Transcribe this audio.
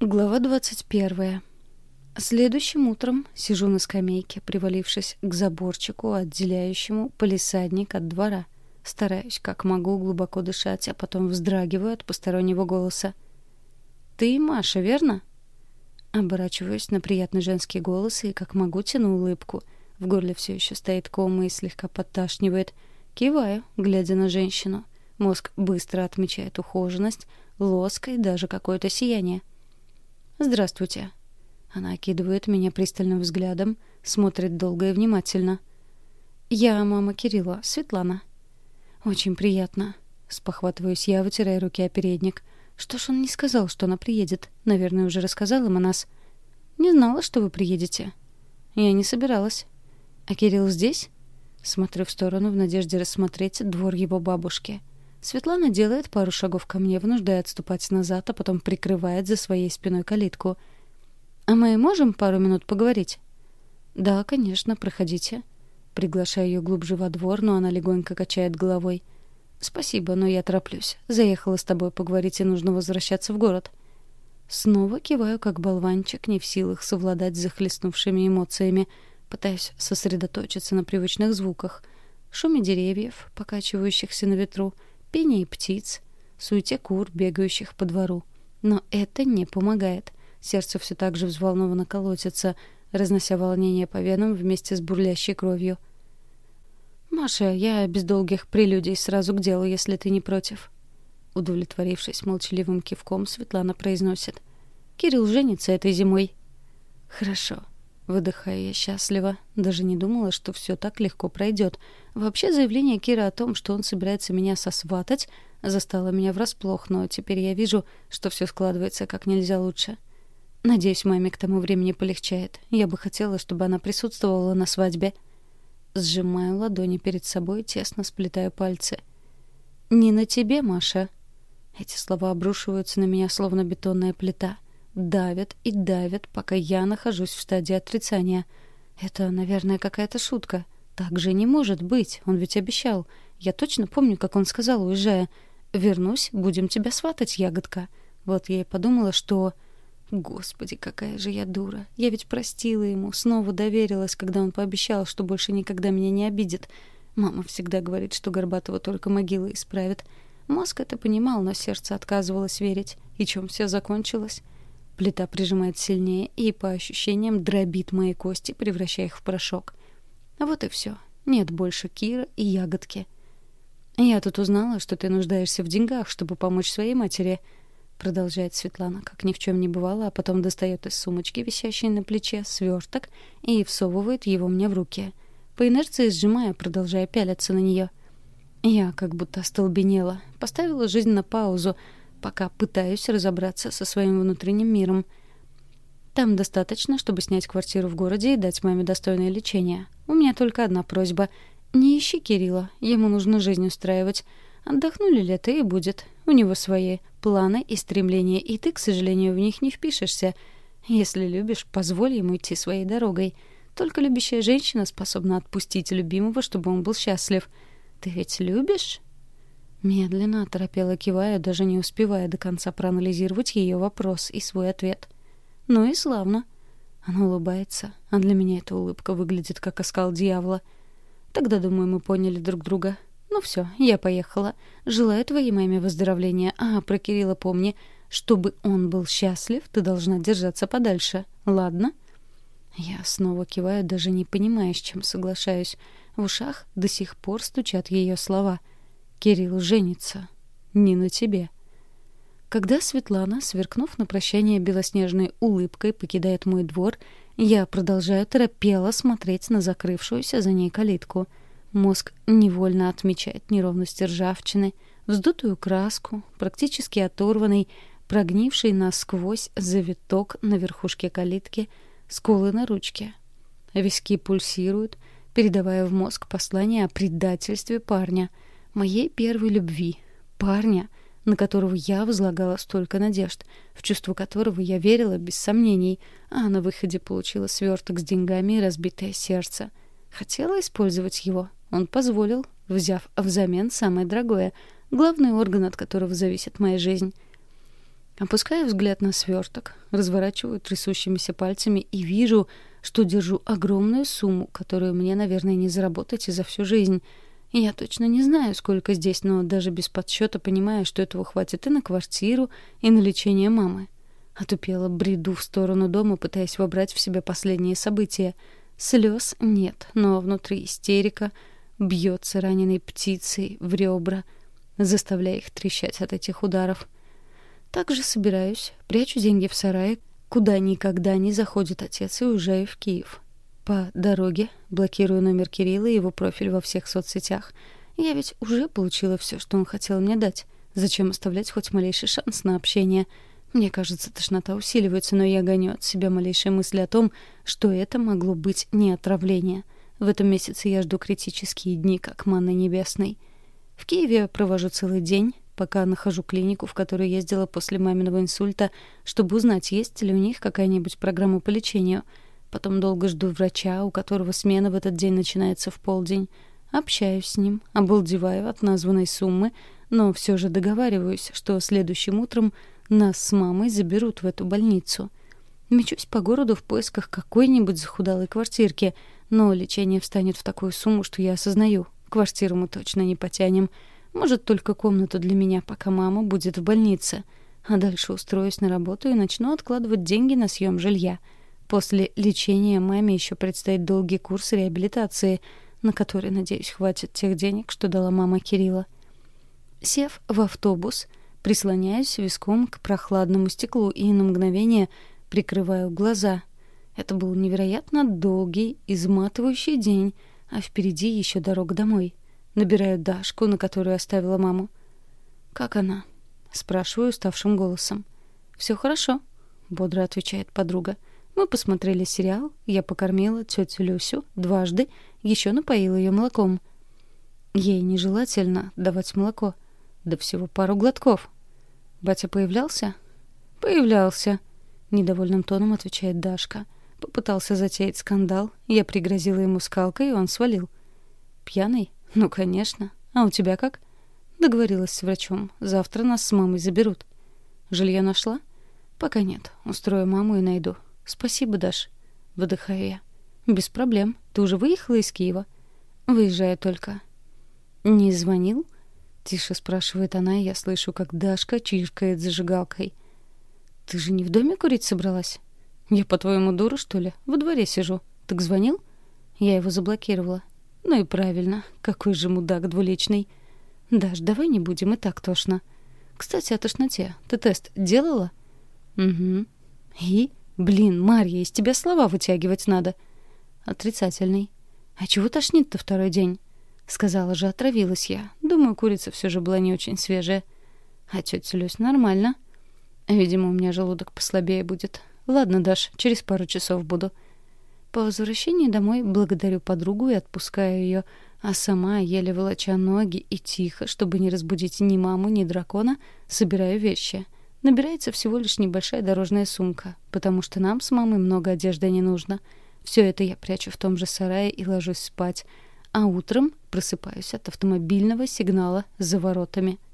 Глава 21. Следующим утром сижу на скамейке, привалившись к заборчику, отделяющему полисадник от двора. Стараюсь, как могу, глубоко дышать, а потом вздрагиваю от постороннего голоса. «Ты Маша, верно?» Оборачиваюсь на приятный женский голос и, как могу, тяну улыбку. В горле все еще стоит кома и слегка подташнивает. Киваю, глядя на женщину. Мозг быстро отмечает ухоженность, лоск и даже какое-то сияние. «Здравствуйте». Она окидывает меня пристальным взглядом, смотрит долго и внимательно. «Я мама Кирилла, Светлана». «Очень приятно». Спохватываюсь я, вытирая руки о передник. «Что ж он не сказал, что она приедет? Наверное, уже рассказал им о нас». «Не знала, что вы приедете». «Я не собиралась». «А Кирилл здесь?» Смотрю в сторону в надежде рассмотреть двор его бабушки. Светлана делает пару шагов ко мне, вынуждая отступать назад, а потом прикрывает за своей спиной калитку. «А мы можем пару минут поговорить?» «Да, конечно, проходите». Приглашаю ее глубже во двор, но она легонько качает головой. «Спасибо, но я тороплюсь. Заехала с тобой поговорить, и нужно возвращаться в город». Снова киваю, как болванчик, не в силах совладать с захлестнувшими эмоциями. Пытаюсь сосредоточиться на привычных звуках. Шуме деревьев, покачивающихся на ветру — пении птиц, суете кур, бегающих по двору. Но это не помогает. Сердце все так же взволнованно колотится, разнося волнение по венам вместе с бурлящей кровью. «Маша, я без долгих прелюдий сразу к делу, если ты не против». Удовлетворившись молчаливым кивком, Светлана произносит. «Кирилл женится этой зимой». «Хорошо. Выдыхая я счастливо. Даже не думала, что все так легко пройдет. Вообще заявление Кира о том, что он собирается меня сосватать, застало меня врасплох, но теперь я вижу, что все складывается как нельзя лучше. Надеюсь, маме к тому времени полегчает. Я бы хотела, чтобы она присутствовала на свадьбе. Сжимаю ладони перед собой, тесно сплетаю пальцы. «Не на тебе, Маша». Эти слова обрушиваются на меня, словно бетонная плита давят и давят, пока я нахожусь в стадии отрицания. Это, наверное, какая-то шутка. Так же не может быть, он ведь обещал. Я точно помню, как он сказал, уезжая. «Вернусь, будем тебя сватать, ягодка». Вот я и подумала, что... Господи, какая же я дура. Я ведь простила ему, снова доверилась, когда он пообещал, что больше никогда меня не обидит. Мама всегда говорит, что Горбатова только могила исправит. Мозг это понимал, но сердце отказывалось верить. И чем все закончилось? Плита прижимает сильнее и, по ощущениям, дробит мои кости, превращая их в порошок. Вот и все. Нет больше Кира и ягодки. «Я тут узнала, что ты нуждаешься в деньгах, чтобы помочь своей матери», — продолжает Светлана, как ни в чем не бывало, а потом достает из сумочки, висящей на плече, сверток и всовывает его мне в руки. По инерции сжимая, продолжая пялиться на нее. Я как будто остолбенела, поставила жизнь на паузу — пока пытаюсь разобраться со своим внутренним миром. Там достаточно, чтобы снять квартиру в городе и дать маме достойное лечение. У меня только одна просьба. Не ищи Кирилла, ему нужно жизнь устраивать. Отдохнули лето и будет. У него свои планы и стремления, и ты, к сожалению, в них не впишешься. Если любишь, позволь ему идти своей дорогой. Только любящая женщина способна отпустить любимого, чтобы он был счастлив. Ты ведь любишь? Медленно, оторопела кивая, даже не успевая до конца проанализировать ее вопрос и свой ответ. «Ну и славно». Она улыбается, а для меня эта улыбка выглядит как оскал дьявола. Тогда, думаю, мы поняли друг друга. Ну все, я поехала. Желаю твоей маме выздоровления. А про Кирилла помни, чтобы он был счастлив, ты должна держаться подальше. Ладно? Я снова киваю, даже не понимая, с чем соглашаюсь. В ушах до сих пор стучат ее слова — Кирилл женится. Не на тебе. Когда Светлана, сверкнув на прощание белоснежной улыбкой, покидает мой двор, я продолжаю торопело смотреть на закрывшуюся за ней калитку. Мозг невольно отмечает неровности ржавчины, вздутую краску, практически оторванный, прогнивший насквозь завиток на верхушке калитки, сколы на ручке. Виски пульсируют, передавая в мозг послание о предательстве парня — моей первой любви, парня, на которого я возлагала столько надежд, в чувство которого я верила без сомнений, а на выходе получила сверток с деньгами и разбитое сердце. Хотела использовать его. Он позволил, взяв взамен самое дорогое, главный орган, от которого зависит моя жизнь. Опускаю взгляд на сверток, разворачиваю трясущимися пальцами и вижу, что держу огромную сумму, которую мне, наверное, не заработать и за всю жизнь. Я точно не знаю, сколько здесь, но даже без подсчета понимаю, что этого хватит и на квартиру, и на лечение мамы. Отупела бреду в сторону дома, пытаясь вобрать в себя последние события. Слез нет, но внутри истерика бьется раненой птицей в ребра, заставляя их трещать от этих ударов. Также собираюсь, прячу деньги в сарае, куда никогда не заходит отец, и уезжаю в Киев. По дороге блокирую номер Кирилла и его профиль во всех соцсетях. Я ведь уже получила все, что он хотел мне дать. Зачем оставлять хоть малейший шанс на общение? Мне кажется, тошнота усиливается, но я гоню от себя малейшие мысли о том, что это могло быть не отравление. В этом месяце я жду критические дни, как манна небесной. В Киеве провожу целый день, пока нахожу клинику, в которую ездила после маминого инсульта, чтобы узнать, есть ли у них какая-нибудь программа по лечению. Потом долго жду врача, у которого смена в этот день начинается в полдень. Общаюсь с ним, обалдеваю от названной суммы, но все же договариваюсь, что следующим утром нас с мамой заберут в эту больницу. Мечусь по городу в поисках какой-нибудь захудалой квартирки, но лечение встанет в такую сумму, что я осознаю, квартиру мы точно не потянем — может, только комнату для меня, пока мама будет в больнице. А дальше устроюсь на работу и начну откладывать деньги на съем жилья. После лечения маме еще предстоит долгий курс реабилитации, на который, надеюсь, хватит тех денег, что дала мама Кирилла. Сев в автобус, прислоняюсь виском к прохладному стеклу и на мгновение прикрываю глаза. Это был невероятно долгий, изматывающий день, а впереди еще дорога домой. Набираю Дашку, на которую оставила маму. «Как она?» — спрашиваю уставшим голосом. «Все хорошо», — бодро отвечает подруга. «Мы посмотрели сериал, я покормила тетю Люсю дважды, еще напоила ее молоком». Ей нежелательно давать молоко. Да всего пару глотков. «Батя появлялся?» «Появлялся», — недовольным тоном отвечает Дашка. Попытался затеять скандал, я пригрозила ему скалкой, и он свалил. «Пьяный?» «Ну, конечно. А у тебя как?» Договорилась с врачом. Завтра нас с мамой заберут. Жилье нашла? Пока нет. Устрою маму и найду. Спасибо, Даш. Выдыхаю я. Без проблем. Ты уже выехала из Киева? Выезжаю только. Не звонил? Тише спрашивает она, и я слышу, как Дашка чиркает зажигалкой. Ты же не в доме курить собралась? Я, по-твоему, дура, что ли? Во дворе сижу. Так звонил? Я его заблокировала. Ну и правильно. Какой же мудак двуличный. Даш, давай не будем, и так тошно. Кстати, о тошноте. Ты тест делала? Угу. И? Блин, Марья, из тебя слова вытягивать надо. Отрицательный. А чего тошнит-то второй день? Сказала же, отравилась я. Думаю, курица все же была не очень свежая. А тетя Люсь нормально. Видимо, у меня желудок послабее будет. Ладно, Даш, через пару часов буду. — по возвращении домой благодарю подругу и отпускаю ее, а сама, еле волоча ноги и тихо, чтобы не разбудить ни маму, ни дракона, собираю вещи. Набирается всего лишь небольшая дорожная сумка, потому что нам с мамой много одежды не нужно. Все это я прячу в том же сарае и ложусь спать, а утром просыпаюсь от автомобильного сигнала за воротами —